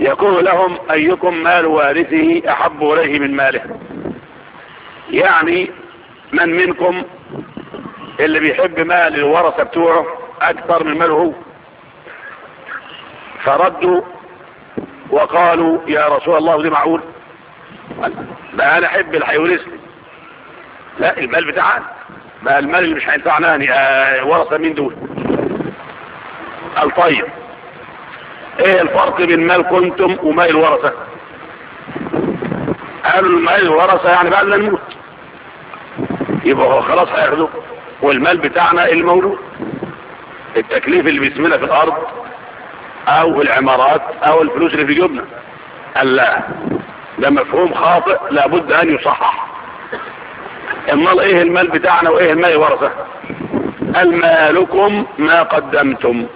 يقول لهم أيكم مال وارثه أحب إليه من ماله. يعني من منكم اللي بيحب مال الورثة بتوعه أكثر من ماله؟ هو فردوا وقالوا يا رسول الله دي معقول. ما أنا أحب اللي هيورثني. لا المال بتاعنا بقى المال اللي مش هينفعناني. آه، ورثة مين دول. الطيب إيه الفرق بين مال كنتم ومال الورثة قالوا المال الورثة يعني بعد نموت. يبقى هو خلاص هياخده. والمال بتاعنا المولود. التكليف اللي بيسمنا في الأرض أو العمارات أو الفلوس اللي في جيبنا قال لا. ده مفهوم خاطئ لابد أن يصحح. أمال إيه المال بتاعنا وإيه المال الورثة قال مالكم ما قدمتم.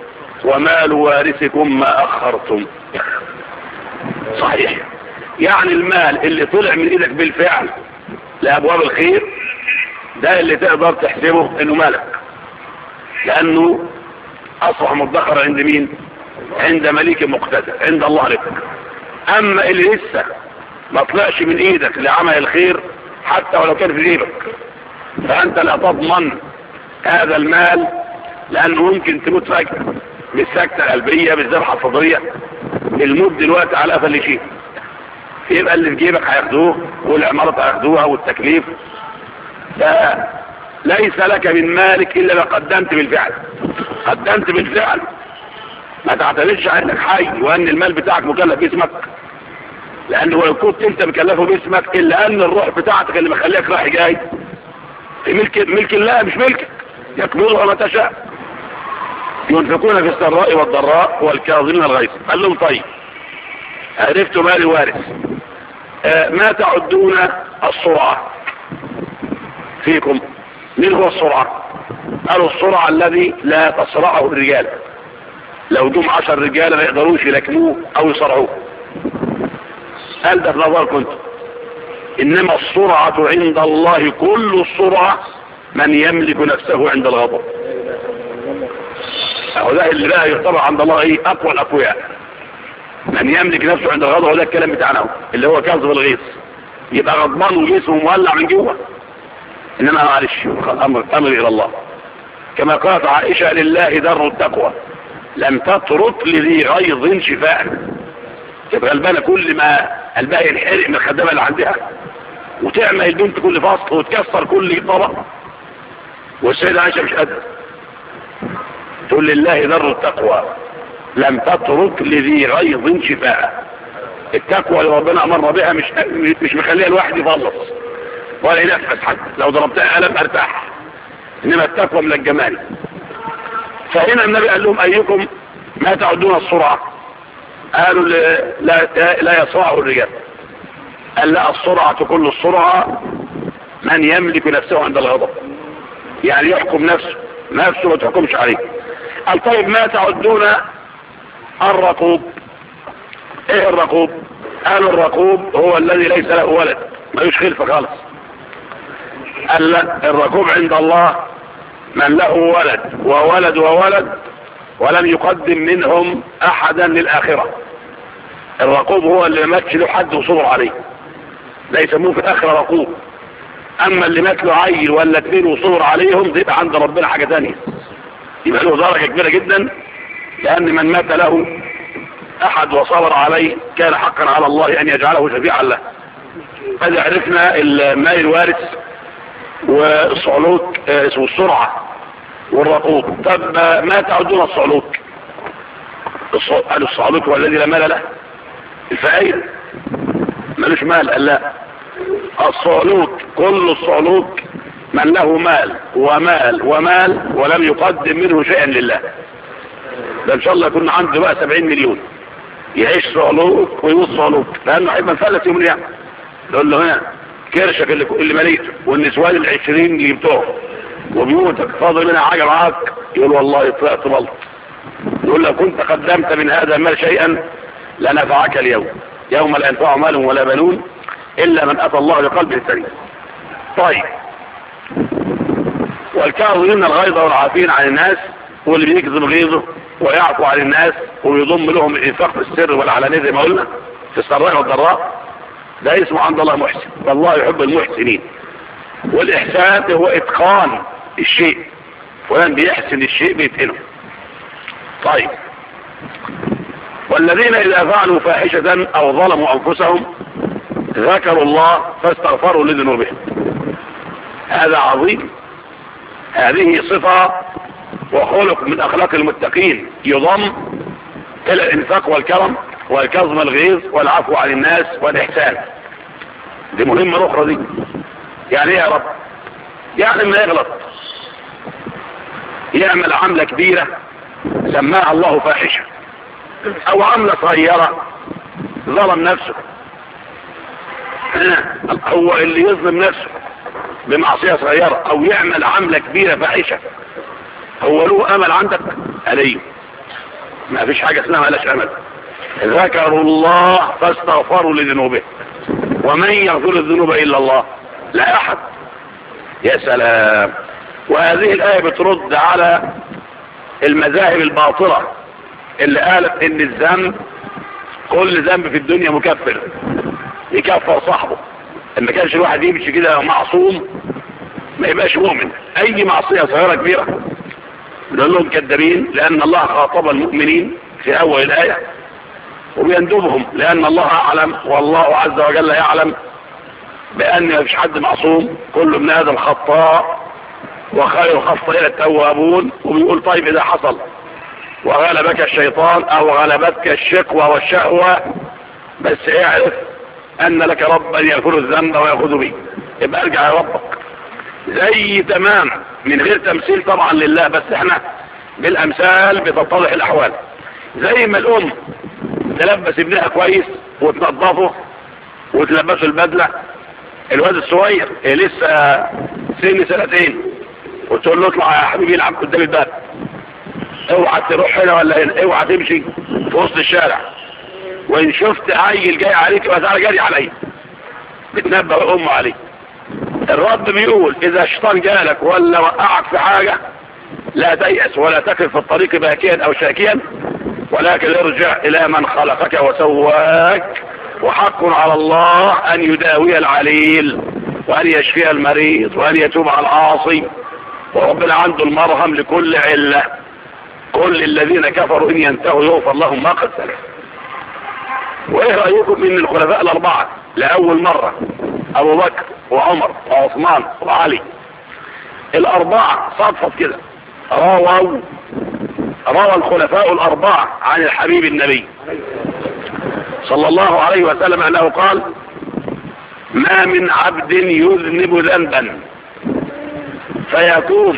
ومال وارثكم ما أخرتم. صحيح. يعني المال اللي طلع من إيدك بالفعل لأبواب الخير ده اللي تقدر تحسبه إنه مالك. لأنه أصبح مدخر عند مين؟ عند مليك مقتدر عند الله لك. أما اللي لسه ما طلعش من إيدك لعمل الخير حتى ولو كان في جيبك. فأنت لا تضمن هذا المال لأنه ممكن تموت فجأة. بالسكتة القلبية بالذبحة الصدرية الموت دلوقتي على قفا شيء فيه يبقى اللي في جيبك هياخدوه والعمارة هياخدوها والتكليف. ليس لك من مالك إلا ما قدمت بالفعل. قدمت بالفعل. ما تعتمدش أنك حي وأن المال بتاعك مكلف باسمك. لأنه ولو كنت أنت مكلفه باسمك إلا أن الروح بتاعتك اللي مخليك رايح جاي. ملك, ملك الله مش ملكك. يكبره ما تشاء. ينفقون في السراء والضراء والكاظمين الغيث. قال لهم طيب عرفت مالي وارث. آه، ما تعدون السرعة؟ فيكم. من هو السرعة؟ قالوا السرعة الذي لا تصرعه الرجال. لو دوم عشر رجال ما يقدروش يلكموه أو يصرعوه قال ده في كنت إنما السرعة عند الله كل السرعة من يملك نفسه عند الغضب. هؤلاء اللي بقى يختبر عند الله إيه اقوى الاقوياء من يملك نفسه عند الغضب ده الكلام بتاعنا اللي هو كاظم الغيظ. يبقى غضبان وجسمه مولع من جوه. إنما معلش أمر أمر إلى الله. كما قالت عائشة لله در التقوى. لم تترك لذي غيظ شفاء. تبقى قلبنا كل ما الباقي ينحرق من الخدامه اللي عندها. وتعمل البنت كل فصل وتكسر كل طبق. والسيدة عائشة مش قادرة. تقول لله ذر التقوى. لم تترك لذي غيظ شفاء. التقوى اللي ربنا امرنا بها مش مش مخليها الواحد يفلص ولا ينفس حد. لو ضربتها قلم أرتاح. إنما التقوى من الجمال. فهنا النبي قال لهم أيكم ما تعدون السرعه قالوا لا لا يصرعه الرجال. قال لا السرعه كل السرعه من يملك نفسه عند الغضب. يعني يحكم نفسه. نفسه ما تحكمش عليه. الطيب ما تعدون الرقوب. إيه الرقوب؟ قالوا الرقوب هو الذي ليس له ولد. ما يشخلف خالص. قال الرقوب عند الله من له ولد وولد وولد ولم يقدم منهم أحدا للآخرة. الرقوب هو اللي ماتش له حد وصور عليه. ليس مو في الآخرة رقوب. أما اللي مات له عيل ولا اثنين وصور عليهم ده عند ربنا حاجة تانية. يبقى له درجة كبيرة جدا لأن من مات له أحد وصبر عليه كان حقا على الله أن يجعله شفيعا له. قد عرفنا الماء الوارث والصعلوك آه، والسرعة والرقوق طب آه، ما تعدون الصعلوك؟ قالوا الصعلوك هو الذي لا مال له. الفقير؟ ملوش مال قال لا. الصعلوك كل الصعلوك من له مال ومال ومال ولم يقدم منه شيئا لله. ده إن شاء الله يكون عنده بقى 70 مليون. يعيش صالوك ويوص صالوك لأنه هيبقى مفلس يوم اليوم يقول له هنا كرشك اللي, اللي مليت. والنسوان ال20 اللي يبتوه وبيوتك فاضل منها حاجة معاك. يقول والله طلعت غلط. يقول لو كنت قدمت من هذا المال شيئا لنفعك اليوم. يوم لا ينفع مال ولا بنون إلا من أتى الله لقلبه السريع طيب. والكاظمين الغيظ والعافين عن الناس واللي بيكذب غيظه ويعفو عن الناس ويضم لهم الإنفاق في السر والعلانية زي ما قلنا في السراء والضراء. ده اسمه عند الله محسن والله يحب المحسنين. والإحسان هو إتقان الشيء فلان بيحسن الشيء بيتقنه. طيب. والذين إذا فعلوا فاحشة أو ظلموا أنفسهم ذكروا الله فاستغفروا لذنوبهم. هذا عظيم. هذه صفة وخلق من أخلاق المتقين. يضم إلى الإنفاق والكرم والكظم الغيظ والعفو عن الناس والإحسان. دي مهمة أخرى دي. يعني إيه يا رب يعني ما يغلط. يعمل عملة كبيرة سماها الله فاحشة. أو عملة صغيرة ظلم نفسه. هو اللي يظلم نفسه. بمعصية صغيرة أو يعمل عملة كبيرة فعيشة. هو له أمل عندك عليه ما فيش حاجة اسمها لاش أمل. ذكروا الله فاستغفروا لذنوبه. ومن يغفر الذنوب إلا الله. لا أحد. يا سلام. وهذه الآية بترد على المذاهب الباطلة اللي قالت إن الذنب كل ذنب في الدنيا مكفر. يكفر صاحبه. ما كانش الواحد يمشي كده معصوم ما يبقاش مؤمن. أي معصية صغيرة كبيرة. بنقول لهم كذابين لأن الله خاطب المؤمنين في أول الآية وبيندبهم لأن الله أعلم والله عز وجل يعلم بأن ما فيش حد معصوم. كل من هذا الخطاء وخير الخطاء التوابون. وبيقول طيب إذا حصل. وغلبك الشيطان أو غلبتك الشقوة والشهوة. بس اعرف أن لك ربا يغفر الذنب ويأخذ به يبقى ارجع يا ربك. زي تمام. من غير تمثيل طبعا لله بس إحنا بالأمثال بتتضح الأحوال. زي ما الأم تلبس ابنها كويس وتنظفه وتلبسه البدلة. الواد الصغير لسه سن سنتين. وتقول له اطلع يا حبيبي العب قدام الباب. اوعى تروح هنا ولا هنا اوعى تمشي في وسط الشارع. وإن شفت عيل جاي عليك وزار جاري علي. بتنبه أم عليك الرب بيقول إذا الشيطان جالك ولا وقعك في حاجة لا تيأس ولا تكف في الطريق باكيا أو شاكيا ولكن ارجع إلى من خلقك وسواك وحق على الله أن يداوي العليل وأن يشفي المريض وأن يتوب على العاصي. وربنا عنده المرهم لكل علة. كل الذين كفروا إن ينتهوا يغفر لهم ما قتلوا وإيه رأيكم إن الخلفاء الأربعة لأول مرة؟ أبو بكر وعمر وعثمان وعلي. الأربعة صدفت كده. رووا روى الخلفاء الأربعة عن الحبيب النبي. صلى الله عليه وسلم أنه قال ما من عبد يذنب ذنبا فيتوب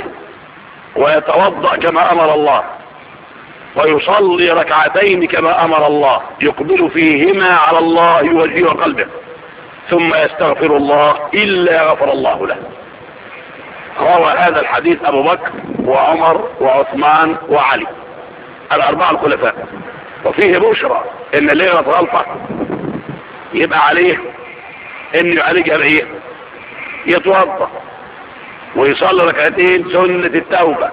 ويتوضأ كما أمر الله. ويصلي ركعتين كما أمر الله يقبل فيهما على الله وجهه وقلبه ثم يستغفر الله إلا غفر الله له. روى هذا الحديث أبو بكر وعمر وعثمان وعلي الأربعة الخلفاء. وفيه بشرى إن ليلة غلطة يبقى عليه إن يعالجها بإيه يتوضأ ويصلي ركعتين سنة التوبة.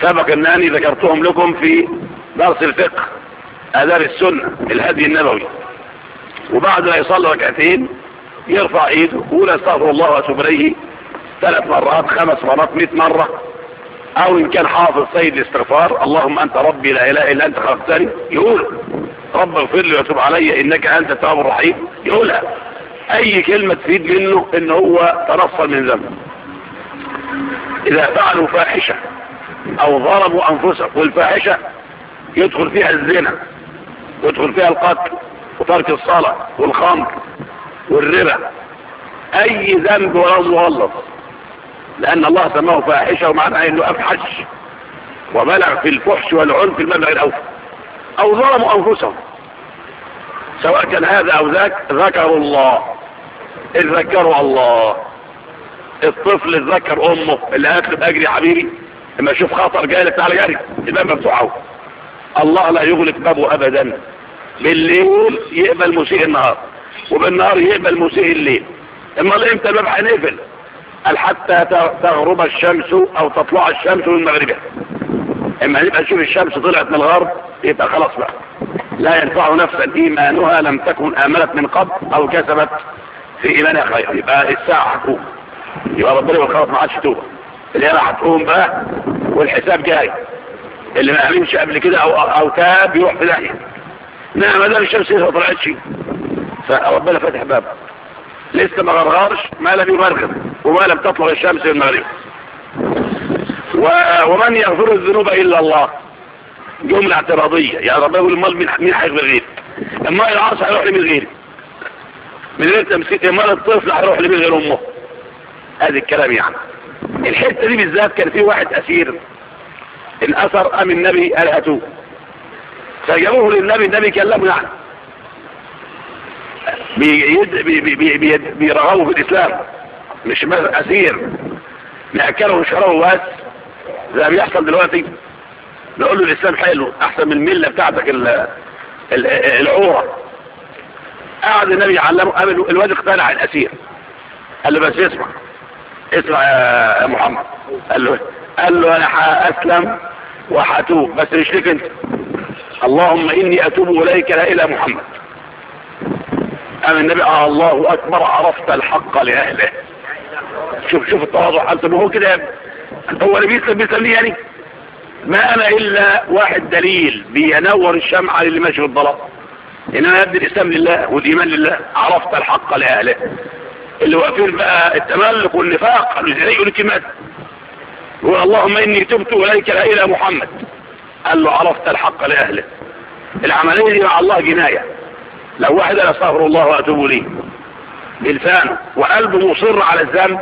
سبق أنني ذكرتهم لكم في درس الفقه آذار السنة الهدي النبوي. وبعد ما يصلي ركعتين يرفع ايده يقول أستغفر الله وأتوب إليه. ثلاث مرات خمس مرات 100 مرة. أو إن كان حافظ سيد الاستغفار اللهم أنت ربي لا إله إلا أنت خلقتني يقول رب اغفر لي وأتوب علي إنك أنت التواب الرحيم. يقولها أي كلمة تفيد منه ان هو تنصل من ذنبه. إذا فعلوا فاحشة أو ضربوا أنفسهم والفاحشة يدخل فيها الزنا يدخل فيها القتل وترك الصلاة والخمر والربا. أي ذنب ورزو مغلط لأن الله سماه فاحشة ومعنى أنه أفحش وبلغ في الفحش والعنف المبلغ الأوفى أو ظلموا أنفسهم سواء كان هذا أو ذاك ذكروا الله إذ ذكروا الله. الطفل ذكر أمه اللي هاتلب أجري حبيبي. لما يشوف خطر جاي لك تعالى جاري الباب مفتوحه الله لا يغلق بابه ابدا. بالليل يقبل مسيء النهار وبالنهار يقبل مسيء الليل. امال إمتى الباب هينقفل قال حتى تغرب الشمس أو تطلع الشمس من مغربها. أما نبقى نشوف الشمس طلعت من الغرب يبقى خلاص بقى. لا ينفع نفسا إيمانها لم تكن آمنت من قبل أو كسبت في إيمانها خير يبقى الساعة حكومة. يبقى ربنا والخلاص ما عادش توبة. اللي راح هتقوم بقى والحساب جاي اللي ما امنش قبل كده أو, أو تاب يروح في داهية نعم ما دام الشمس ما طلعتش فربنا فاتح باب لسه ما غرغرش ما لم يغرغر وما لم تطلع الشمس المغرب. ومن يغفر الذنوب إلا الله. جملة اعتراضية. يا ربنا يقول امال مين هيغفر غير اما العاصي هيروح لمين غير. من غير تمسيك امال الطفل هيروح لمين غير أمه. هذا الكلام يعني. الحتة دي بالذات كان فيه واحد أسير. اتأسر قام النبي؟ قال هاتوه فجابوه للنبي النبي كلمه يعني بيرغبوا بي بي بي في الإسلام. مش أسير. نأكله وشربه واس زي ما بيحصل دلوقتي. نقول له الإسلام حلو أحسن من الملة بتاعتك العورة. قعد النبي يعلمه قابل الواد اقتنع الأسير. قال له بس يسمع اسمع يا محمد. قال له قال له أنا هاسلم وهتوب بس مش ليك أنت؟ اللهم إني أتوب إليك لا إلى محمد. قال النبي آه الله أكبر عرفت الحق لأهله. شوف شوف التواضع. قال ما هو كده هو اللي بيسلم بيسلم يعني؟ ما أنا إلا واحد دليل بينور الشمعة للي ماشي في الظلام إنما ابني الإسلام لله والايمان لله عرفت الحق لأهله. اللي هو فين بقى آه، التملك والنفاق الجزائي والكمات يقول اللهم إني تبت إليك لا إله محمد. قال له عرفت الحق لأهله. العملية دي مع الله جناية. لو واحد أنا أستغفر الله وأتوب ليه بلسانه. وقلبه مصر على الذنب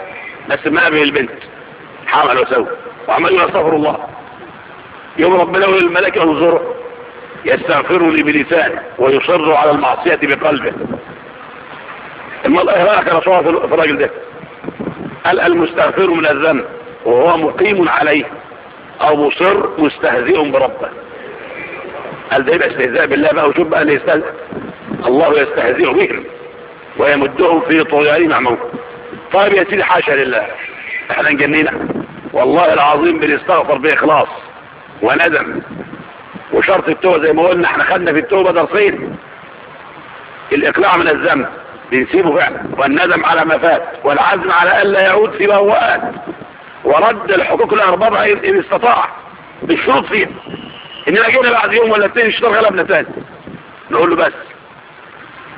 بس ما به البنت. حمل وسوى وعمل له أستغفر الله. يوم ربنا والملائكة ينظره يستغفر لي بلسانه ويصر على المعصية بقلبه. المرأة إيه رسول الله في الرجل ده قال المستغفر من الذنب وهو مقيم عليه أو مصر مستهزئ بربه. قال ده يبقى استهزاء بالله بقى وشوف بقى اللي يستهزئ. الله يستهزئ بهم ويمدهم في طغيان عموه طيب يا سيدي حاشا لله إحنا نجنينا والله العظيم بنستغفر بإخلاص وندم وشرط التوبة زي ما قلنا إحنا خدنا في التوبة درسين. الإقلاع من الذنب. بنسيبه فعلا والندم على ما فات والعزم على ألا يعود فيما هو آت ورد الحقوق الأرباب إن استطاع بالشروط فيها. إننا جينا بعد يوم ولا اثنين الشطار غلبنا تاني نقول له بس.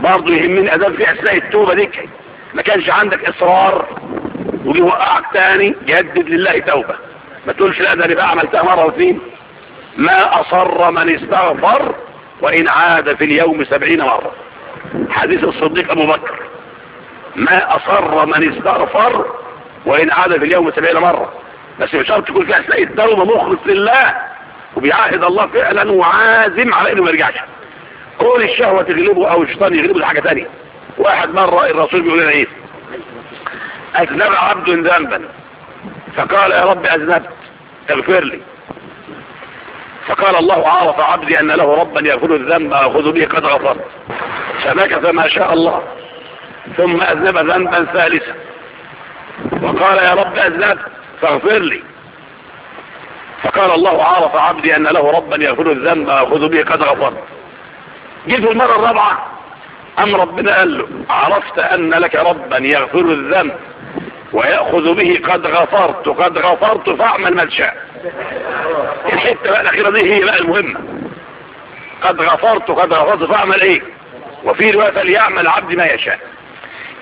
برضه يهمني أدام في أثناء التوبة ديك. ما كانش عندك إصرار وجي وقعك تاني جدد لله توبة. ما تقولش لا ده بقى عملتها مرة وثنين ما أصر من استغفر وإن عاد في اليوم سبعين مرة. حديث الصديق أبو بكر. ما أصر من استغفر وإن عاد في اليوم سبعين مرة. بس مش تقول تكون فيها سيد دوما مخلص لله وبيعاهد الله فعلا وعازم على إنه ما يرجعش. قول الشهوة تغلبه أو الشيطان يغلبه لحاجة تانية. واحد مرة الرسول بيقول لنا إيه؟ أذنب عبد ذنبا. فقال يا رب أذنبت. اغفر لي. فقال الله عرف عبدي أن له ربا يأخذ الذنب أخذ به قد غفرت فمكث ما شاء الله. ثم أذنب ذنبا ثالثا. وقال يا رب أذنب فاغفر لي. فقال الله عرف عبدي أن له ربا يأخذ الذنب أخذ به قد غفرت جيت المرة الرابعة. أم ربنا قال له عرفت أن لك ربا يغفر الذنب ويأخذ به قد غفرت قد غفرت فاعمل ما تشاء. الحتة بقى الأخيرة دي هي بقى المهمة. قد غفرت قد غفرت فأعمل إيه؟ وفي رواية فليعمل عبد ما يشاء.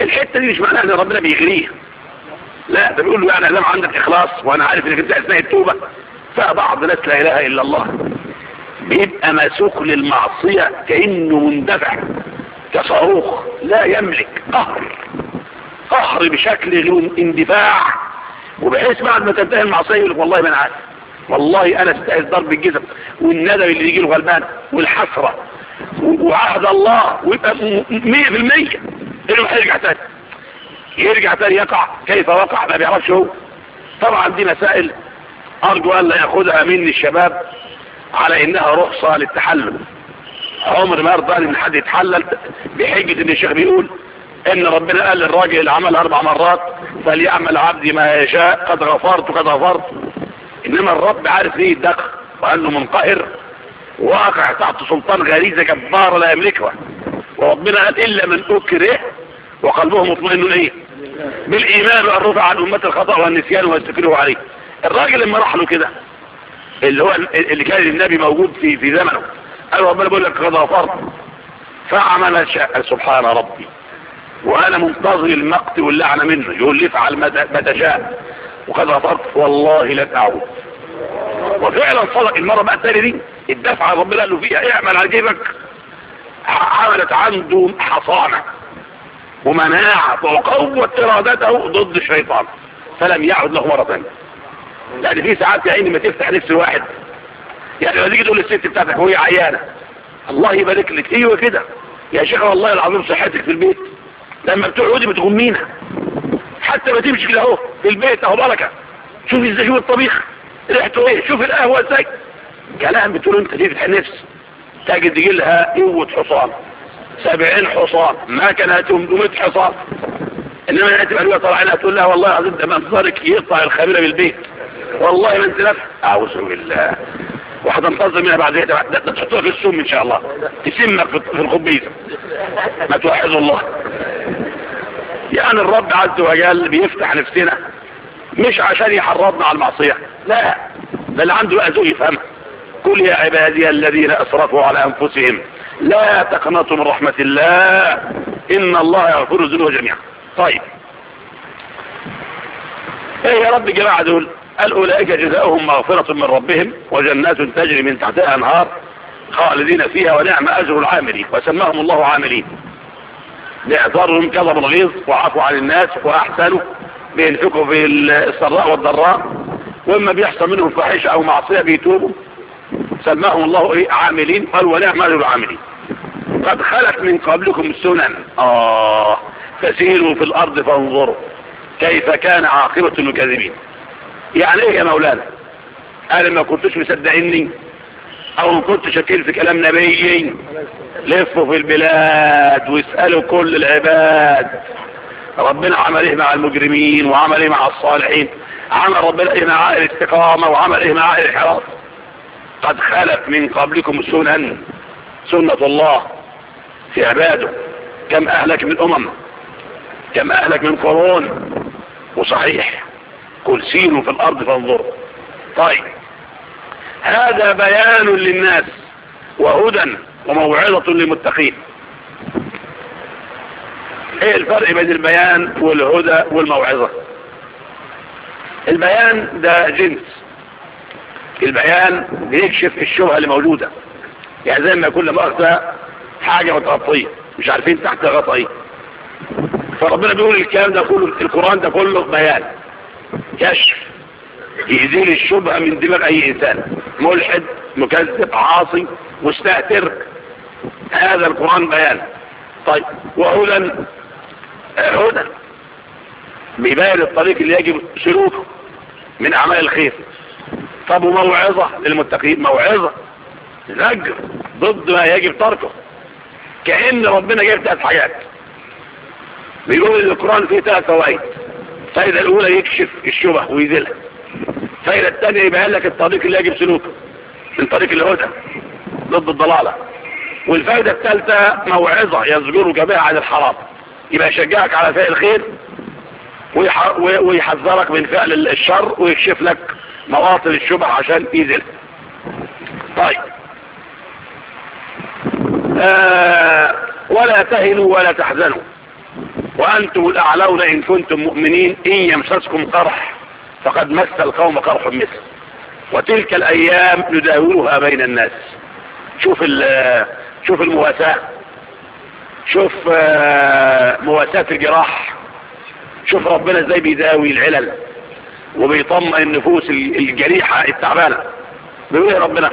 الحتة دي مش معناها إن ربنا بيغريه لا ده بيقول له يعني دام عندك إخلاص وأنا عارف إنك أنت أثناء التوبة. فبعض الناس لا إله إلا الله. بيبقى مسوق للمعصية كأنه مندفع. كصاروخ لا يملك قهر. قهر بشكل غير اندفاع. وبحيث بعد ما تنتهي المعصية يقول والله ما أنا عارف. والله أنا استعز ضرب الجزم والندم اللي يجيله غلبان والحسرة وعهد الله ويبقى 100% إنه يرجع تاني. يرجع تاني يقع. كيف وقع؟ ما بيعرفش هو. طبعا دي مسائل أرجو أن لا يأخذها مني الشباب على إنها رخصة للتحلل. عمر ما أرضى ان حد يتحلل بحجة إن الشيخ بيقول إن ربنا قال للراجل اللي عمل أربع مرات فليعمل عبدي ما يشاء قد غفرت قد غفرت. إنما الرب عارف إيه الدخل له منقهر واقع تحت سلطان غريزة جبارة لا يملكها وربنا قال إلا من أكره وقلبه مطمئن إيه بالإيمان والرفع عن أمة الخطأ والنسيان والسكره عليه. الراجل اللي راح له كده اللي هو اللي كان النبي موجود في في زمنه قال ربنا بيقول لك قد غفرت فعمل شاء سبحان ربي. وأنا منتظر المقت واللعنة منه. يقول لي افعل ما تشاء. وقد غفرت والله لا تعود. وفعلا صدق. المرة بقى التالي دي الدفعة ربنا قال له فيها اعمل على جيبك. عملت عنده حصانة ومناعة وقوت إرادته ضد الشيطان. فلم يعود له مرة ثانية لأن في ساعات يا عيني ما تفتح نفس الواحد. يعني لما تيجي تقول للست بتاعتك وهي عيانة الله يبارك لك. إيوه كده. يا شيخ والله العظيم صحتك في البيت. لما بتقعدي بتغمينا. حتى ما تمشي كده أهو البيت أهو بركة. شوف إزاي شوف الطبيخ ريحته إيه؟ شوف القهوة إزاي. كلام بتقول أنت دي بتحن نفس تجد لها قوة حصان. سبعين حصان. ما كان هاتهم دومة حصان. إنما أنا هاتب قالوا طلع أنا تقول لها والله العظيم ده منظرك يقطع الخميرة بالبيت. والله ما أنت أعوذ بالله. وهتنتظر منها بعد إيه؟ ده تحطها في السم إن شاء الله. تسمك في الخبيزه ما توحد الله. يعني الرب عز وجل بيفتح نفسنا مش عشان يحرضنا على المعصية لا ده اللي عنده أذو يفهمها. قل يا عبادي الذين أسرفوا على أنفسهم لا تقنطوا من رحمة الله إن الله يغفر الذنوب جميعا. طيب. إيه يا رب جماعة دول؟ قال أولئك جزاؤهم مغفرة من ربهم وجنات تجري من تحتها أنهار خالدين فيها ونعم أجر العاملين وسماهم الله عاملين. لإعذارهم كذب الغيظ وعفوا عن الناس وأحسنوا بينفقوا في السراء والضراء. وإما بيحصل منهم فحشة أو معصية بيتوبوا. سماهم الله إيه؟ عاملين. قالوا ونعم أجر العاملين. قد خلت من قبلكم السنن آه فسيروا في الأرض فانظروا كيف كان عاقبة المكذبين. يعني إيه يا مولانا؟ أنا ما كنتش مصدقيني أو كنت شكيل في كلام نبي لفوا في البلاد واسألوا كل العباد. ربنا عمل إيه مع المجرمين وعمل إيه مع الصالحين. عمل ربنا إيه مع الاستقامة وعمل إيه مع الحراسة قد خلت من قبلكم سنن. سنة الله في عباده. كم أهلك من أمم. كم أهلك من قرون. وصحيح. كل سين في الأرض فانظر طيب. هذا بيان للناس وهدى وموعظة للمتقين. إيه الفرق بين البيان والهدى والموعظة؟ البيان ده جنس. البيان بيكشف الشبهة اللي موجودة. يعني زي ما يكون لمؤخذة حاجة متغطية مش عارفين تحت غطية فربنا بيقول الكلام ده كله القرآن ده كله بيان. كشف يزيل الشبهة من دماغ أي إنسان. ملحد مكذب عاصي مستهتر هذا القرآن بيان. طيب وهدى هدى. بيبين الطريق اللي يجب سلوكه من أعمال الخير. طب وموعظة للمتقين موعظة نجر ضد ما يجب تركه. كأن ربنا جايب ثلاث حاجات. بيقول القرآن فيه ثلاث فوائد. الفائدة الأولى يكشف الشبه ويذلها. الفايدة الثانية يبقى لك الطريق اللي يجب سلوكه الطريق الهدى ضد الضلالة والفايدة الثالثة موعظة يزجرك بها عن الحرام. يبقى يشجعك على فعل الخير ويحذرك من فعل الشر ويكشف لك مواطن الشبه عشان يزل طيب. آه، ولا تهنوا ولا تحزنوا. وأنتم الأعلون إن كنتم مؤمنين إن يمسسكم قرح. فقد مس القوم قرح مثل وتلك الأيام نداولها بين الناس. شوف شوف المواساة. شوف آه، مواساة الجراح. شوف ربنا إزاي بيداوي العلل وبيطمئن النفوس الجريحة التعبانة. بيقول إيه ربنا؟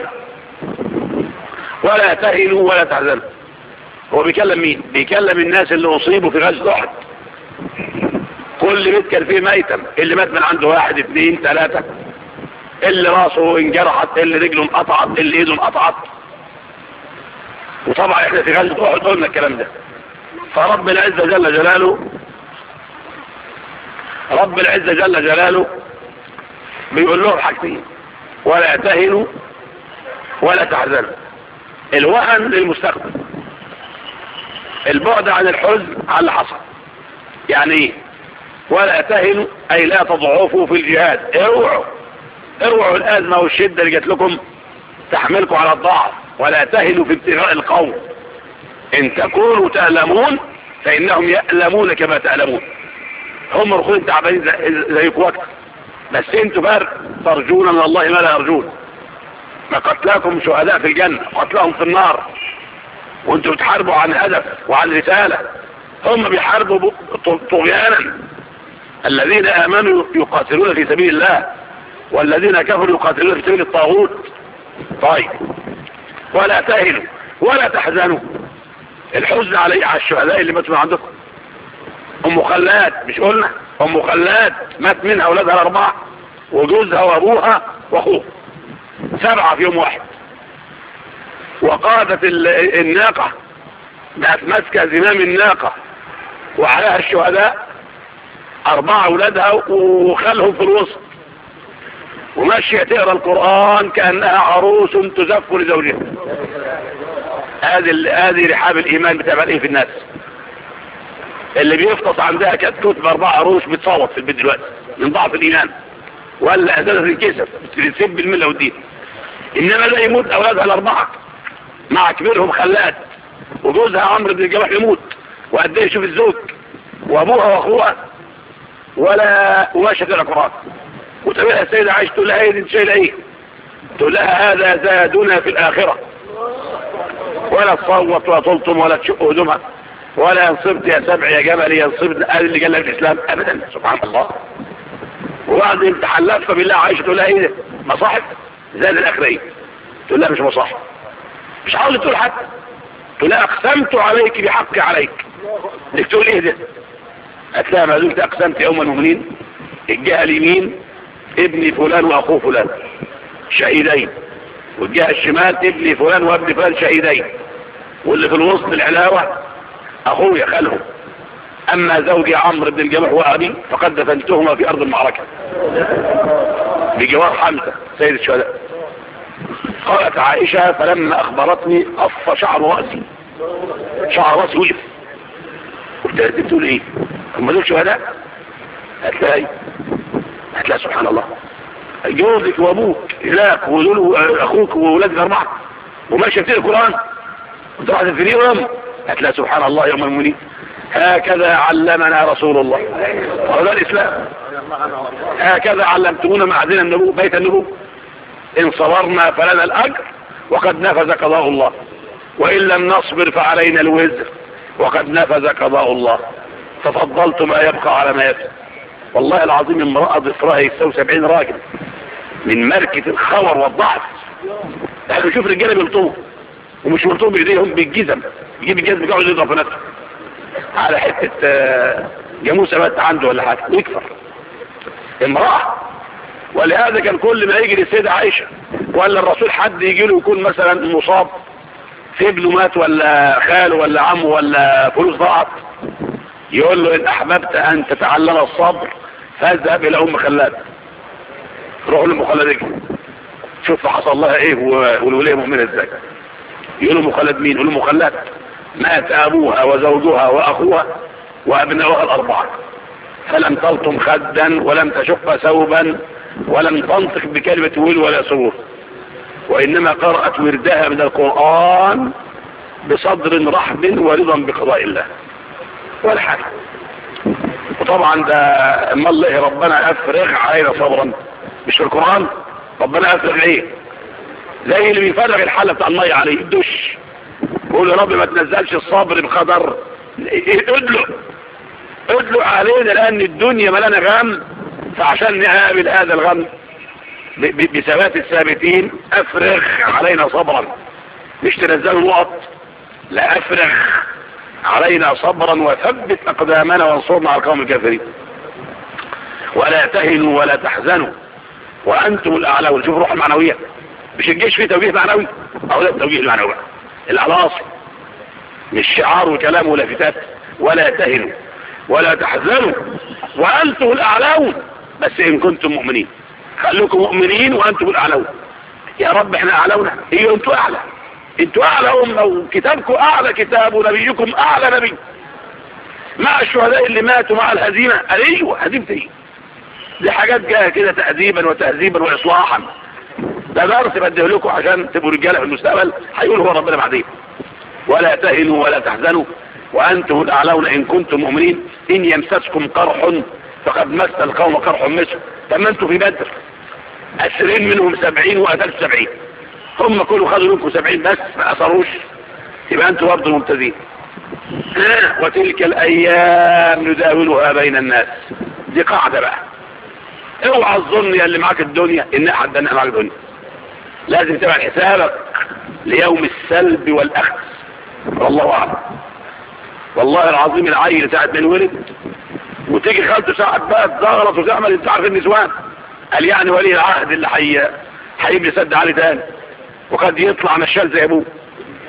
ولا تهلوا ولا تحزنوا. هو بيكلم مين؟ بيكلم الناس اللي أصيبوا في غزة أحد. واللي كان فيه ميتا اللي مات من عنده واحد اثنين ثلاثة. اللي راسه انجرحت اللي رجله انقطعت اللي ايده انقطعت. وطبعا إحنا في غزة أحد قلنا الكلام ده. فرب العزة جل جلاله رب العزة جل جلاله بيقول لهم حاجتين ولا تهنوا ولا تحزنوا. الوهن للمستقبل البعد عن الحزن على اللي حصل. يعني إيه؟ ولا تهنوا أي لا تضعفوا في الجهاد. اروعوا. اروعوا الأزمة والشدة اللي جات لكم تحملكم على الضعف. ولا تهنوا في ابتغاء القوم إن تكونوا تألمون فإنهم يألمون كما تألمون. هم رخوهم تعبانين زي وقت بس أنتوا بار ترجون من الله ما لا يرجون. ما قتلاكم شهداء في الجنة قتلهم في النار. وأنتوا بتحاربوا عن هدف وعن رسالة. هم بيحاربوا طغيانا. الذين آمنوا يقاتلون في سبيل الله والذين كفروا يقاتلون في سبيل الطاغوت. طيب. ولا تهلوا ولا تحزنوا. الحزن على الشهداء اللي ماتوا عندكم. أم خلاد مش قلنا؟ أم خلاد مات منها أولادها الأربعة وجوزها وأبوها وأخوه. سبعة في يوم واحد. وقادت الناقة بقت مسكة زمام الناقة وعليها الشهداء أربعة أولادها وخالهم في الوسط. وماشية تقرأ القرآن كأنها عروس تزف لزوجها. هذه هذه رحاب الإيمان بتعمل إيه في الناس. اللي بيفطس عندها كتكوت بأربعة عروس بتصوت في البيت دلوقتي من ضعف الإيمان. ولا أساس الكسر بتسب الملة والدين. إنما لا يموت أولادها الأربعة. مع كبيرهم خلات وجوزها عمرو بن الجباح يموت. وقد إيه الزوج؟ وأبوها وأخوها. ولا واشهد العقرات وتبقى وتقول لها السيدة عايش تقول لها إيه شيء إيه تقول لها هذا زادنا في الآخرة. ولا تصوت ولا تلطم ولا تشق هدومها. ولا ينصبت يا سبع يا جبل ينصبت قال اللي جلال الإسلام أبدا. سبحان الله. وبعد امتحان لفة بالله عايشة تقول لها إيه مصاحب زاد الآخرية تقول لها مش مصاحب. مش عاولي تقول حتى. تقول لها أقسمت عليك بحقي عليك. إنك تقول إيه ده؟ هتلاقي معزوفة أقسام في يوم المؤمنين الجهة اليمين ابن فلان وأخوه فلان شهيدين. والجهة الشمال ابن فلان وأبن فلان شهيدين. واللي في الوسط العلاوة أخويا يخاله أما زوجي عمرو بن الجمح وأبي فقد دفنتهما في أرض المعركة. بجوار حمزة سيد الشهداء. قالت عائشة فلما أخبرتني قف شعر رأسي. شعر رأسي وقف. وابتدت تقول إيه؟ هم دول شهداء؟ هتلاقي. هتلاقي سبحان الله. جوزك وأبوك إلاك ودول أخوك وولادك أربعة. وماشي شفتين القرآن. وأنت راح تفريه هتلاقي سبحان الله يوم المنين هكذا علمنا رسول الله. هذا الإسلام. هكذا علمتمونا معدنا النبو بيت النبو إن صبرنا فلنا الأجر وقد نفذ قضاء الله. وإن لم نصبر فعلينا الوزر وقد نفذ قضاء الله. تفضلت ما يبقى على ما يبقى. والله العظيم امرأة ضفرها يساوي 70 راجل من مركة الخور والضعف. إحنا نشوف رجاله بلطوه ومش بيلطوه بإيديهم بالجزم. يجيب الجزم يقعد يضرب في نفسه. على حتة آه، جاموسة مات عنده ولا حاجة ويكفر امرأة. ولهذا كان كل ما يجي للسيدة عائشة ولا الرسول حد يجي له يكون مثلا مصاب في ابنه مات ولا خاله ولا عمه ولا فلوس ضاعت. يقول له إن أحببت أن تتعلم الصبر فاذهب إلى أم خلاد. روح لأم خلاد شوف حصل لها إيه والولية مؤمنة إزاي. يقول أم خلاد مين؟ يقول أم خلاد مات أبوها وزوجها وأخوها وابنائها الأربعة. فلم تلطم خدا ولم تشق ثوبا ولم تنطق بكلمة ويل ولا سرور. وإنما قرأت وردها من القرآن بصدر رحب ورضا بقضاء الله. والحكم وطبعا آه، ده امال الله ربنا افرغ علينا صبرا. مش في القرآن؟ ربنا افرغ إيه زي اللي بيفرغ الحالة بتاع الله عليه الدش بيقول يا رب ما تنزلش الصبر بقدر ادلق. ادلق علينا لأن الدنيا ملانة غم. فعشان نقابل هذا الغم بثبات الثابتين أفرغ علينا صبرا. مش تنزل الوقت لا أفرغ. علينا صبرا وثبت أقدامنا وانصرنا على القوم الكافرين. ولا تهنوا ولا تحزنوا. وأنتم الأعلى شوف روح المعنوية. مش الجيش فيه توجيه معنوي؟ أو لا التوجيه المعنوي بقى. الأعلاصي مش شعار وكلام ولافتات ولا تهنوا ولا تحزنوا. وأنتم الأعلون. بس إن كنتم مؤمنين. خلوكم مؤمنين وأنتم الأعلون. يا رب إحنا أعلونا هي أنتم أعلى. أنتوا اعلى امة وكتابكم اعلى كتاب ونبيكم اعلى نبي. مع الشهداء اللي ماتوا مع الهزيمة. أيوه هزيمة إيه؟ دي حاجات جاية كده تأديبا وتهذيبا واصلاحا. ده درس بديه لكم عشان تبقوا رجالة في المستقبل. هيقول هو ربنا بعدين. ولا تهنوا ولا تحزنوا. وأنتم الأعلون إن كنتم مؤمنين. إن يمسسكم قرح فقد مس القوم قرح مصر. تمنتوا أنتم في بدر. أسرين منهم سبعين وقتلت سبعين. هم كلوا خذوا منكم سبعين بس ما أثروش يبقى أنتوا برضه ممتازين وتلك الأيام نداولها بين الناس. دي قاعدة بقى. اوعى الظن يا اللي معاك الدنيا إن أحد دنق معاك الدنيا. لازم تبع حسابك ليوم السلب والأخذ. والله أعلم. والله العظيم العيل ساعة ما ولد وتيجي خالته ساعة بقى تزغرط وتعمل أنت عارف النسوان قال يعني ولي العهد اللي حي حيب يسد علي تاني. وقد يطلع نشال زي أبوه.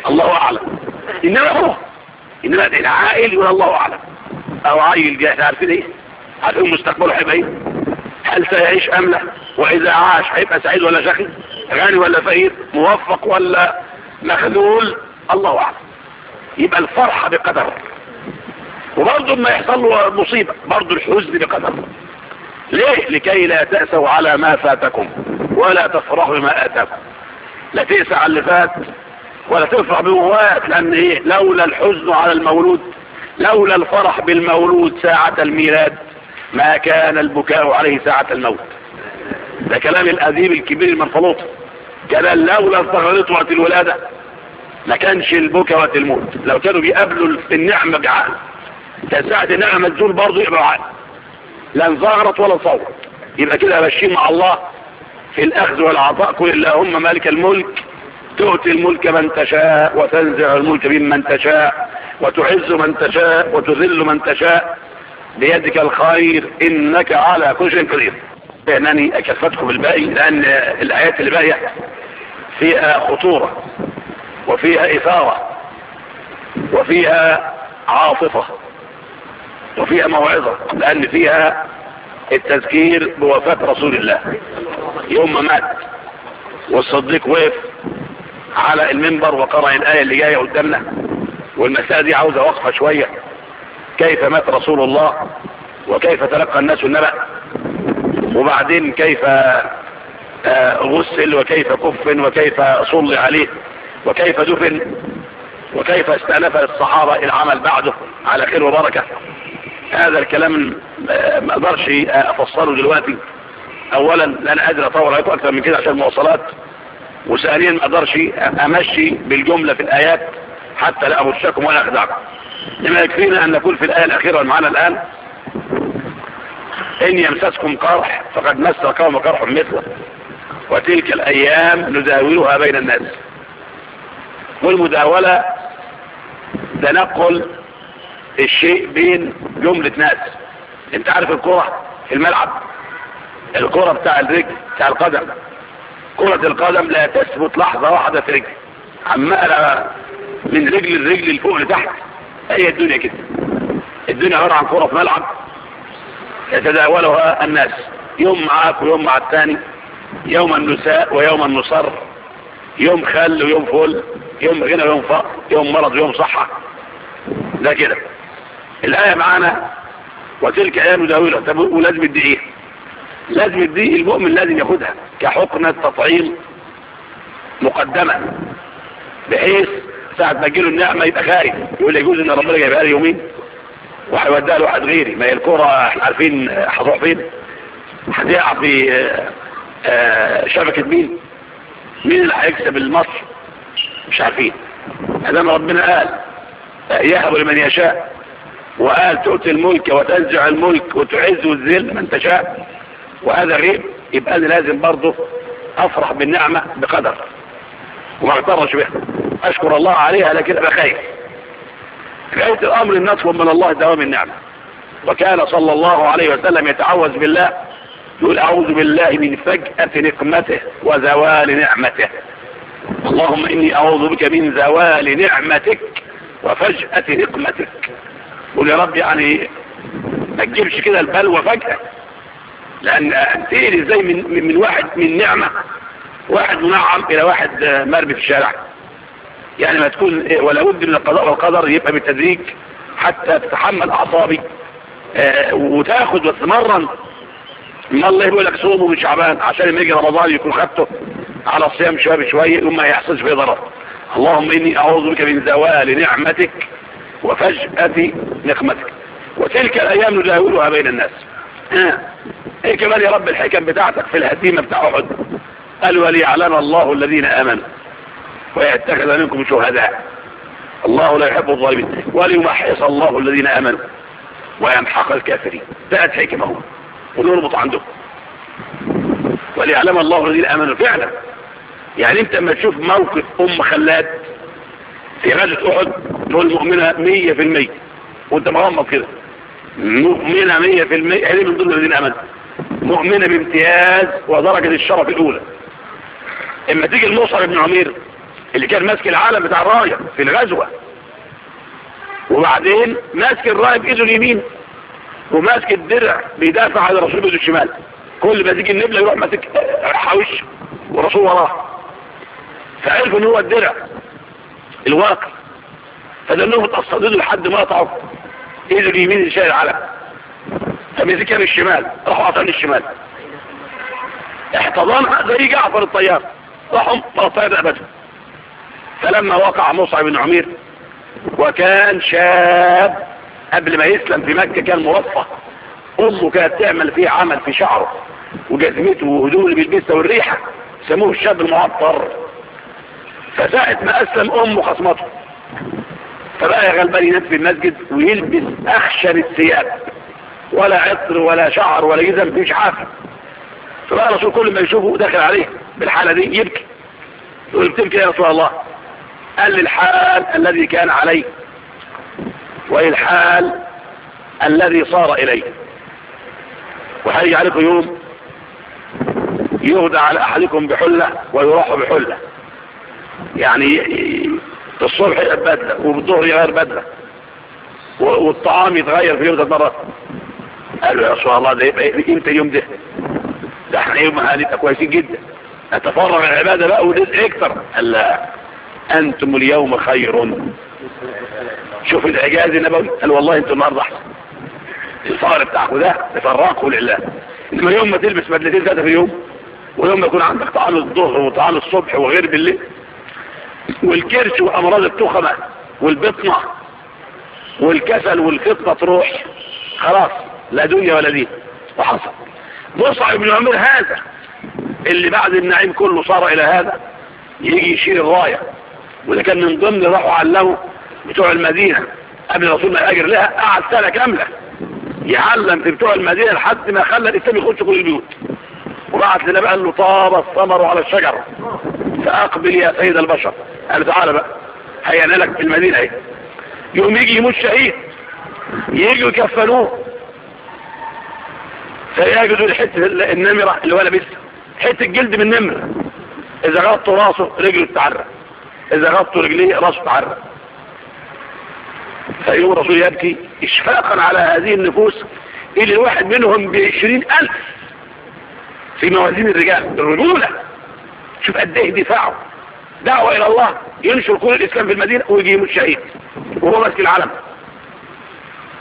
الله أعلم. إنما هو. إنما العائل يقول الله أعلم. أو عيل جاهز عارفين إيه هل هو مستقبله هيبقى إيه هل سيعيش أم لا؟ وإذا عاش هيبقى سعيد ولا شقي غني ولا فقير؟ موفق ولا مخذول؟ الله أعلم. يبقى الفرحه بقدر. وبرضه ما يحصل له مصيبة. برضه الحزن بقدر. ليه؟ لكي لا تأسوا على ما فاتكم. ولا تفرحوا بما آتاكم. لا تقسى على اللي فات ولا تفرح بموات لأن إيه؟ لولا الحزن على المولود لولا الفرح بالمولود ساعة الميلاد ما كان البكاء عليه ساعة الموت. ده كلام الأديب الكبير المنفلوط. كلام لولا استغلت وقت الولادة ما كانش البكاء وقت الموت. لو كانوا بيقابلوا النعمة بعقل ده ساعة النعمة الزول برضه يقبل عقل لا انظهرت ولا صورت. يبقى كده ماشيين مع الله في الأخذ والعطاء. قل اللهم مالك الملك تؤتي الملك من تشاء وتنزع الملك ممن تشاء وتعز من تشاء وتذل من تشاء. بيدك الخير إنك على كل شيء قدير. إنني أكفتكم بالباقي لأن الآيات اللي باقية فيها خطورة وفيها إثارة وفيها عاطفة وفيها موعظة لأن فيها التذكير بوفاة رسول الله. يوم ما مات والصديق وقف على المنبر وقرأ الآية اللي جاية قدامنا والمسألة دي عاوزة وقفة شوية. كيف مات رسول الله؟ وكيف تلقى الناس النبأ؟ وبعدين كيف آه، غسل؟ وكيف كف وكيف صلي عليه؟ وكيف دفن؟ وكيف استأنف الصحابة العمل بعده؟ على خير وبركة. هذا الكلام آه، ما أقدرش آه، افصله دلوقتي. اولا أنا قادر أطور عليكم أكثر من كده عشان المواصلات وثانيا ما أقدرش آه، أمشي بالجملة في الآيات حتى لا اغشكم ولا أخدعكم. لما يكفينا أن نقول في الآية الأخيرة معانا الآن إن يمسسكم قرح فقد مس قوم قرح مثله. وتلك الأيام نداولها بين الناس. والمداولة تنقل الشيء بين جملة ناس. انت عارف الكرة؟ في الملعب. الكرة بتاع الرجل بتاع القدم. كرة القدم لا تثبت لحظة واحدة في رجل. عمالة من رجل الرجل لفوق لتحت. هي الدنيا كده. الدنيا عبارة عن كرة في ملعب يتداولها الناس. يوم معاك ويوم مع الثاني يوم النساء ويوم النصر. يوم خل ويوم فل. يوم غنى ويوم فقر. يوم مرض ويوم صحة. ده كده. الآية معانا وتلك آية نداولها ولازم ادي إيه لازم ادي المؤمن لازم ياخدها كحقنة تطعيم مقدمة بحيث ساعة ما تجيله النعمة يبقى خارج يقول يجوز إن ربنا جايبها لي يومين وهيوديها لواحد غيري. ما هي الكورة إحنا عارفين هتروح فين. هتقع في آه، آه، شبكة مين؟ مين اللي هيكسب المصر مش عارفين. أدام ربنا قال آه، يهب لمن يشاء. وقال تؤتي الملك وتنزع الملك وتعز الزل من تشاء. وهذا غير. يبقى أنا لازم برضه أفرح بالنعمة بقدر. وما اغترش بها. أشكر الله عليها لكن أبقى خير. غاية الأمر أن نطلب من الله دوام النعمة. وكان صلى الله عليه وسلم يتعوذ بالله يقول أعوذ بالله من فجأة نقمته وزوال نعمته. اللهم إني أعوذ بك من زوال نعمتك وفجأة نقمتك. قول يا رب يعني ما تجيبش كده البلوة فجأة لأن تقل إزاي من, من واحد من نعمة. واحد منعم إلى واحد مربي في الشارع. يعني ما تكون ولا بد من القضاء والقدر يبقى بالتدريج حتى تتحمل أعصابي. آه، وتاخد وتتمرن. من الله يقول لك صوموا من شعبان عشان لما يجي رمضان يكون خدته على الصيام شوية بشويه وما يحصلش فيه ضرر. اللهم إني أعوذ بك من زوال نعمتك وفجأة نقمتك. وتلك الأيام نداولها بين الناس. إيه كمان يا رب الحكم بتاعتك في الهزيمة بتاع أحد؟ قال وليعلم الله الذين آمنوا. ويتخذ منكم شهداء. الله لا يحب الظالمين. وليمحص الله الذين آمنوا. ويمحق الكافرين. بقت حكمة ونربط عندهم. وليعلم الله الذين آمنوا. فعلا. يعني أنت لما تشوف موقف أم خلاد في غزة أحد نقول نؤمنها مية في المية. وانت مغمض كده. مؤمنة مية في المية. هذه من ضمن الذين أمنت مؤمنة بامتياز ودرجة الشرف الأولى. إما تيجي المصر بن عمير اللي كان ماسك العالم بتاع الراية في الغزوة. وبعدين ماسك الراية بإيده اليمين. وماسك الدرع بيدافع عن الرسول بإيده الشمال. كل ما تيجي النبلة يروح ماسك حوش ورسول وراه فعرف إن هو الدرع الواقف فدلهم تصددوا لحد ما قطعوا ايده اليمين اللي العلم فمزكا بالشمال راحوا عطان الشمال. احتضنها زي جعفر الطيار. راحوا مقطعين أبدا. فلما وقع مصعب بن عمير وكان شاب قبل ما يسلم في مكة كان مرفه أمه كانت تعمل فيه عمل في شعره. وجزمته وهدوه اللي بيلبسها والريحة سموه الشاب المعطر. فساعة ما أسلم أمه خصمته. فبقى يا غلبان ينام في المسجد ويلبس أخشن الثياب. ولا عطر ولا شعر ولا جزم مفيش عافة فبقى الرسول كل ما يشوفه داخل عليه بالحالة دي يبكي. يقول بتبكي يا رسول الله. قال الحال الذي كان عليه والحال الذي صار إليه وحيجي عليكم يوم يهدى على أحدكم بحلة ويروح بحلة. يعني الصبح بدلة وبالظهر يغير بدلة والطعام يتغير في يوم ده مرة. قالوا يا رسول الله ده يبقى إمتى يوم ده. ده إحنا يوم هنبقى كويسين جدا. نتفرغ العبادة بقى ونزق أكتر قال لا أنتم اليوم خير. شوف الحجاز النبوي. قال والله أنتم النهارده أحسن. الفقر بتاعكم ده تفرقوا لله. إنما يوم ما تلبس بدلتين ثلاثة في اليوم ويوم ما يكون عندك طعام الظهر وطعام الصبح وغير بالليل والكرش وأمراض التخمة والبطنة والكسل والفطنة تروح. خلاص لا دنيا ولا دين. وحصل. مصعب ابن عمر هذا اللي بعد النعيم كله صار إلى هذا يجي يشير الراية وده كان من ضمن راحوا علموا بتوع المدينة قبل الرسول ما يأجر لها قعد سنة كاملة. يعلم في بتوع المدينة لحد ما خلى الإسلام يخش كل البيوت. وبعت للنبي قال له طاب الثمر على الشجر. فأقبل يا سيد البشر. قال تعالى بقى. هيانا لك في المدينة إيه يقوم يجي يموت شهيد. يجي يكفنوه. فيجدوا حتة النمرة اللي هو لابسها. حتة الجلد من نمر إذا غطوا راسه رجله تعرق إذا غطوا رجليه راسه تعرق فيقوم الرسول يبكي إشفاقا على هذه النفوس. اللي الواحد منهم بعشرين ألف. في موازين الرجال الرجولة. شوف قد إيه دفاعه. دعوة إلى الله ينشر كل الإسلام في المدينة ويجيب الشهيد. وهو ماسك العلم.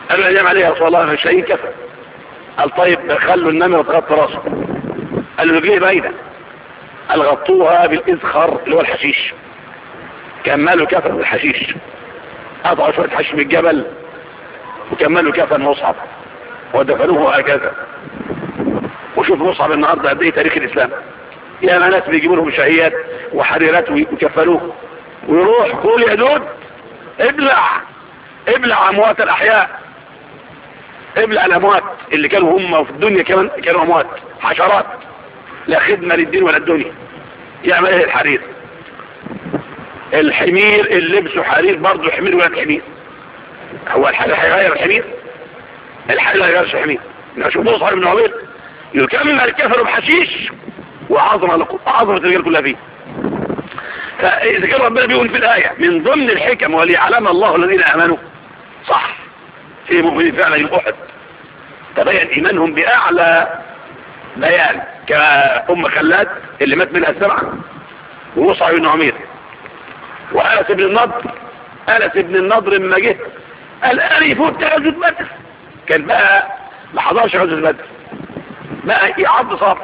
قالوا يا جماعة عليه يا رسول الله؟ الشهيد كفى. قال طيب خلوا النمر تغطى راسه. قال له جيه بايدة قال غطوها بالإزخر اللي هو الحشيش. كملوا كفن بالحشيش قطع شوية حشيش من الجبل وكملوا كفن مصعب ودفنوه هكذا وشوف مصعب النهاردة قد إيه تاريخ الإسلام. يا ناس بيجيبوا لهم شهيات وحريرات ويكفلوه ويروح قول يا دود ابلع ابلع أموات الأحياء. ابلع الأموات اللي كانوا هم في الدنيا كمان كانوا أموات حشرات. لا خدمة للدين ولا الدنيا. يعمل إيه الحرير. الحمير اللي لبسه حرير برضه حمير ولا حمير. هو الحل هيغير الحمير؟ الحاجة يغيرش الحمير. نشوف مصعب بن عبيد يكمل الكفر بحشيش وعظم عظمة الرجال كلها فيه فإذا كان ربنا بيقول في الآية من ضمن الحكم وليعلم الله الذين آمنوا. صح. في مؤمنين فعلا يوم أحد. تبين إيمانهم بأعلى بيان كأم خلاد اللي مات منها السبعة ومصعب بن عمير. وأنس بن النضر أنس بن النضر لما جه الآن يفوت تهزد بدر كان بقى ما حضرش عزة بدر ما أي عبد صبر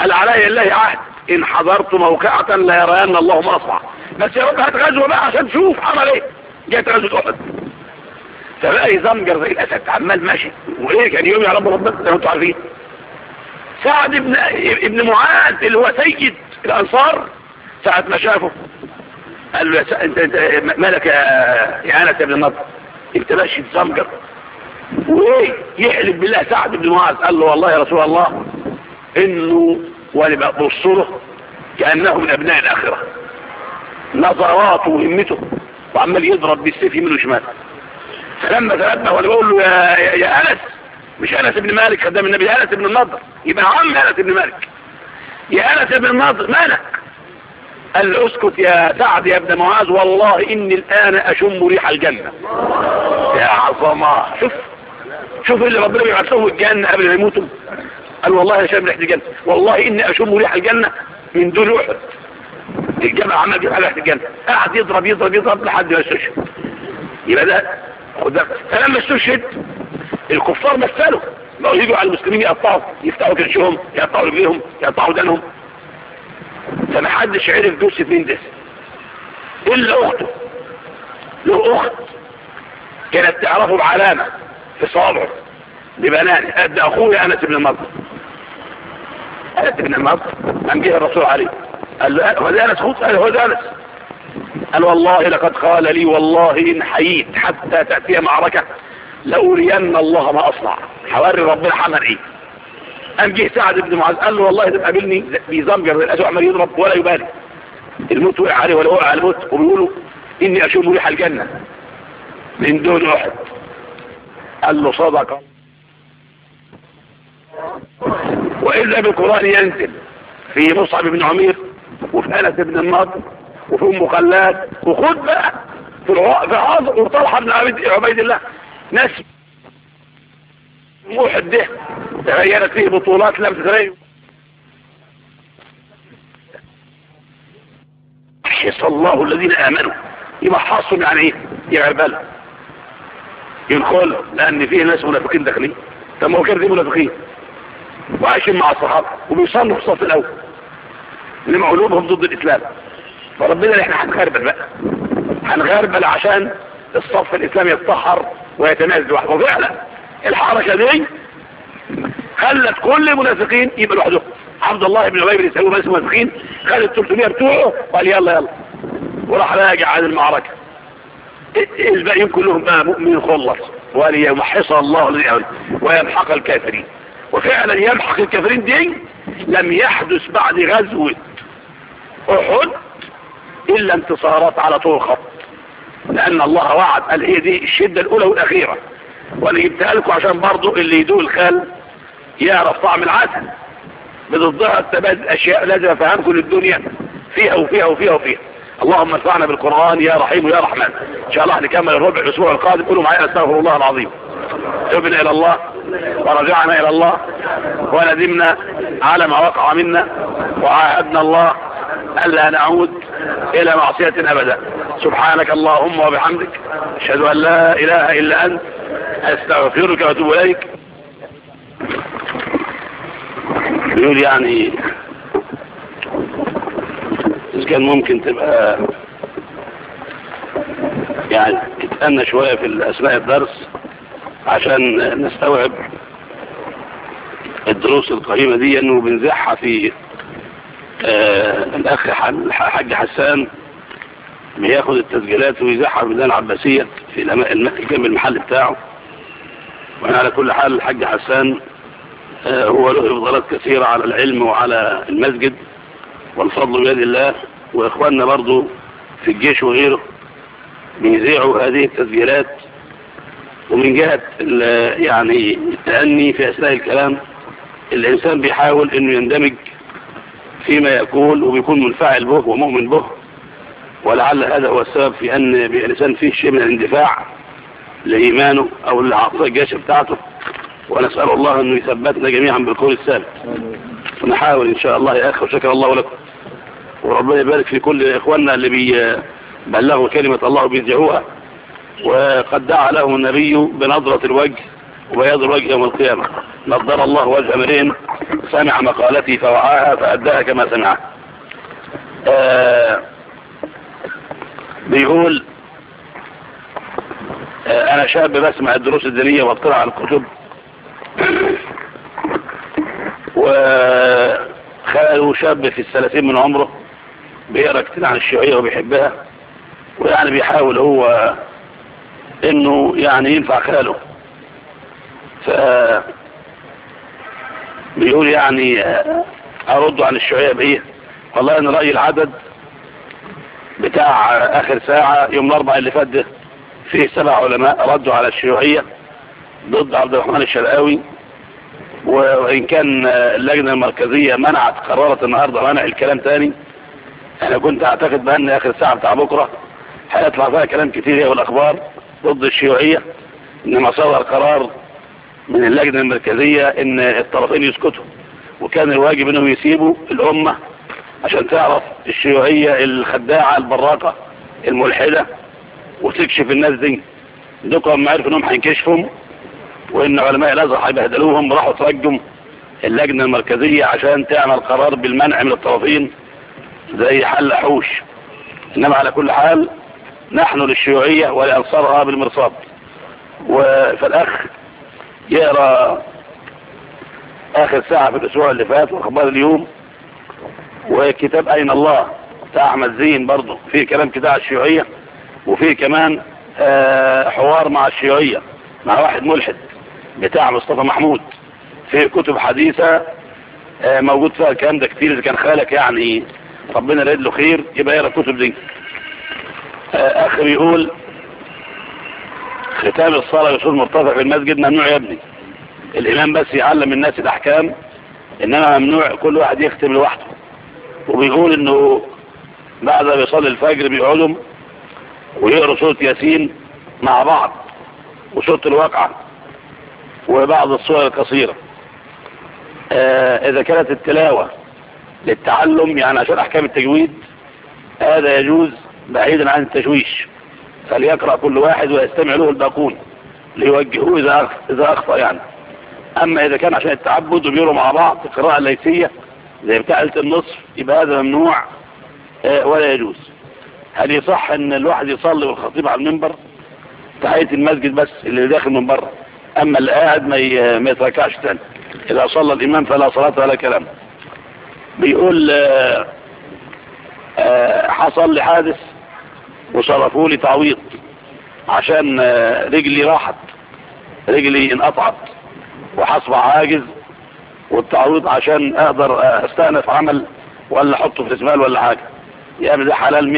قال علي الله عهد. إن حضرت موقعة لا يريان الله مصع بس يا رب هات غزوة بقى عشان تشوف عمل إيه. جاءت غزوة أحد فبقى يزمجر زي الأسد. عمال ماشي. وإيه كان يوم يا رب ربنا؟ زي ما أنتوا عارفين. سعد ابن, ابن معاذ اللي هو سيد الأنصار ساعة ما شافه قال له انت, انت مالك يا عانة ابن النظر انت ماشي تزمجر ويحلف بالله سعد بن معاذ؟ قال له والله يا رسول الله إنه وأنا له كأنه من أبناء الآخرة. نظراته وهمته. وعمال يضرب بالسيف يمين شمال فلما تنبه وأنا بقول له يا, يا, يا أنس مش أنس بن مالك خدام النبي أنس بن النضر. يبقى عم أنس بن مالك. يا أنس بن النضر مالك؟ قال له اسكت يا سعد يا ابن معاذ والله إني الآن أشم ريح الجنة. يا عظمة شوف. شوفوا اللي ربنا بيبعثهم الجنة قبل ما يموتوا. قال والله يا شاب ريحة الجنة. والله إني أشم ريح الجنة من دون أحد الجنة عمال يجيب على ريحة الجنة. قعد يضرب يضرب يضرب لحد ما استشهد. يبقى ده فلما استشهد الكفار مثلوا. بقوا يجوا على المسلمين يقطعوا. يفتحوا كرشهم يقطعوا رجليهم يقطعوا دانهم. فما حدش عرف دوس مين ده. إلا أخته. له أخت كانت تعرفه بعلامة. بصابع ببنان أدى أخوه أنس بن مطر. أنس بن مطر من جه الرسول عليه. قال له هو أنس؟ خط قال له ده أنس. قال والله لقد قال لي والله إن حييت حتى تأتي معركة لأرين الله ما أصنع. حواري ربنا حمر إيه؟ قام جه سعد بن معاذ قال له والله ده قابلني بيزمجر للأسوء عمال يضرب ولا يبالي. الموت وقع عليه ولا وقع على الموت وبيقولوا إني أشوف ريح الجنة من دون أحد. قال له صدقه وإذا بالقرآن ينزل في مصعب بن عمير وفي أنس بن النضر وفي أم خلاد وخد بقى في عاصم وطلحة بن عبيد الله. ناس موحد ده. تغيرت فيه بطولات لم تتغير. حص الله الذين آمنوا. يمحصهم يعني إيه يعبالهم ينقل لأن فيه ناس منافقين داخلين. طب ما هو كده منافقين. وعايشين مع الصحابة وبيصلوا في الصف الأول. لما قلوبهم ضد الإسلام. فربنا إحنا هنغربل بقى. هنغربل عشان الصف الاسلامي يتطهر ويتنازل لوحده. وفعلا الحركة دي خلت كل المنافقين يبقى لوحدهم. عبد الله بن أبي بن سلول رئيس المنافقين خد ال 300 بتوعه وقال يلا يلا. وراح راجع عن المعركة. الباقيين كلهم بقى مؤمن خلص وليمحص الله الذين ويمحق الكافرين. وفعلا يمحق الكافرين دي لم يحدث بعد غزوة أحد إلا انتصارات على طول الخط. لأن الله وعد قال هي دي الشدة الأولى والأخيرة. وأنا جبتها لكم عشان برضو اللي يدوه الخال يعرف طعم العسل. بضدها التبادل أشياء لازم أفهمكم للدنيا. فيها وفيها وفيها وفيها. اللهم انفعنا بالقرآن يا رحيم يا رحمن. إن شاء الله هنكمل الربع الأسبوع القادم قولوا معي أستغفر الله العظيم. تبنا إلى الله ورجعنا إلى الله وندمنا على ما وقع منا وعاهدنا الله ألا نعود إلى معصية أبدا. سبحانك اللهم وبحمدك. أشهد أن لا إله إلا أنت. أستغفرك وأتوب إليك. يقول يعني إذا كان ممكن تبقى يعني تتأنى شوية في أثناء الدرس عشان نستوعب الدروس القريمة دي وبنزعها في آه، الأخ الحاج حسان بياخد التسجيلات ويزحها في ميدان العباسية في جنب المحل بتاعه. وأنا على كل حال الحاج حسان آه، هو له إفضالات كثيرة على العلم وعلى المسجد. والفضل بيد الله وإخواننا برضو في الجيش وغيره بيذيعوا هذه التسجيلات ومن جهة يعني التأني في أثناء الكلام الإنسان بيحاول أنه يندمج فيما يقول وبيكون منفعل به ومؤمن به ولعل هذا هو السبب في أن الإنسان فيه شيء من الاندفاع لإيمانه أو لعطاء الجيش بتاعته. ونسأل الله أنه يثبتنا جميعا بالقول السابق ونحاول إن شاء الله يا أخي وشكر الله لكم. وربنا يبارك في كل إخواننا اللي بيبلغوا كلمة الله وبيذيعوها وقد دعا له النبي بنظرة الوجه وبياض الوجه يوم القيامة. نظر الله وجه مرين سمع مقالتي فوعاها فأداها كما سمعها. آه، بيقول آه، أنا شاب بسمع الدروس الدينية واطلع على الكتب. وخاله شاب في الثلاثين من عمره. بيقرا كتير عن الشيوعية وبيحبها ويعني بيحاول هو إنه يعني ينفع خاله. ف بيقول يعني أرد عن الشيوعية بإيه؟ والله أنا رأي العدد بتاع آخر ساعة يوم الأربعاء اللي فات ده فيه سبع علماء ردوا على الشيوعية ضد عبد الرحمن الشرقاوي وإن كان اللجنة المركزية منعت قررت النهاردة منع الكلام تاني أنا كنت أعتقد بأن آخر ساعة بتاع بكرة هيطلع فيها كلام كتير يعني والأخبار ضد الشيوعية إنما صدر قرار من اللجنة المركزية إن الطرفين يسكتوا وكان الواجب إنهم يسيبوا الأمة عشان تعرف الشيوعية الخداعة البراقة الملحدة وتكشف الناس دي. دوكوا لما عرفوا إنهم هينكشفهم وإن علماء الأزهر هيبهدلوهم راحوا ترجم اللجنة المركزية عشان تعمل قرار بالمنع من الطرفين. زي حل حوش. إنما على كل حال نحن للشيوعية ولأنصارها بالمرصاد. فالأخ يقرأ آخر ساعة في الأسبوع اللي فات وأخبار اليوم وكتاب أين الله بتاع أحمد زين برضه. فيه كلام كده على الشيوعية وفيه كمان آه، حوار مع الشيوعية مع واحد ملحد بتاع مصطفى محمود. في كتب حديثة آه، موجود فيها الكلام ده كتير إذا كان خالك يعني ربنا يريد له خير يبقى يقرا الكتب دي آخر يقول ختام الصلاة بصوت مرتفع في المسجد ممنوع يا ابني. الإمام بس يعلم الناس الأحكام إنما ممنوع كل واحد يختم لوحده. وبيقول إنه بعد ما يصلي الفجر بيقعدوا ويقرأ سورة ياسين مع بعض وسورة الواقعة وبعض الصور القصيرة. آه، إذا كانت التلاوة للتعلم يعني عشان أحكام التجويد هذا يجوز بعيدا عن التشويش. فليقرأ كل واحد ويستمع له الباقون ليوجهوه إذا إذا أخطأ يعني. أما إذا كان عشان التعبد وبيروا مع بعض القراءة الليسية زي بتاع النصف يبقى هذا ممنوع آه، ولا يجوز. هل يصح إن الواحد يصلي والخطيب على المنبر؟ تحية المسجد بس اللي داخل من بره. أما اللي قاعد ما يتركعش تاني. إذا صلى الإمام فلا صلاة ولا كلام. بيقول آه، آه، حصل لي حادث وصرفوا لي تعويض عشان آه، رجلي راحت رجلي انقطعت وحصبع عاجز والتعويض عشان أقدر أستأنف عمل ولا أحطه في اسمال ولا حاجة. يعني ده حلال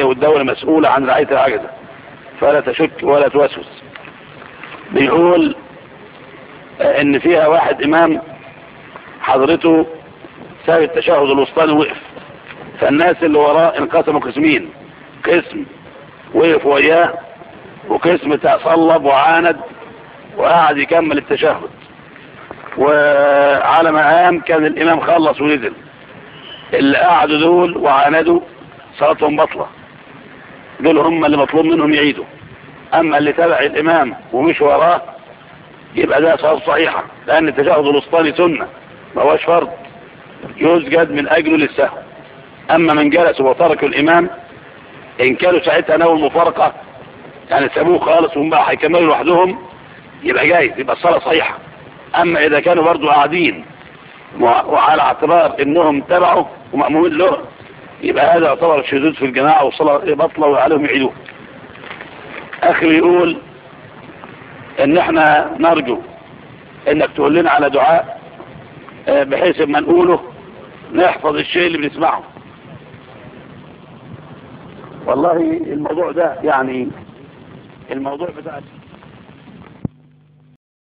100% والدولة مسؤولة عن رعاية العجزة فلا تشك ولا توسوس. بيقول إن فيها واحد إمام حضرته ساب التشهد الوسطاني وقف. فالناس اللي وراه انقسموا قسمين. قسم وقف وياه وقسم تصلب وعاند وقعد يكمل التشهد. وعلى مقام كان الإمام خلص ونزل. اللي قعدوا دول وعاندوا صلاتهم بطلة. دول هم اللي مطلوب منهم يعيدوا. أما اللي تبع الإمام ومش وراه يبقى ده صلاة صحيحة. لأن التشهد الوسطاني سنة ما هوش فرض. يسجد من أجل للسهو أما من جلس وترك الإمام إن كانوا ساعتها ناوي المفارقة يعني سابوه خالص وهم بقى هيكملوا لوحدهم يبقى جايز يبقى الصلاة صحيحة. أما إذا كانوا برضو قاعدين وعلى اعتبار إنهم تبعوا ومأمومين له يبقى هذا يعتبر شذوذ في الجماعة والصلاة بطلة وعليهم يعيدوه. أخي يقول إن إحنا نرجو إنك تقول لنا على دعاء آه، بحيث ما نقوله نحفظ الشيء اللي بنسمعه. والله الموضوع ده يعني الموضوع بتاع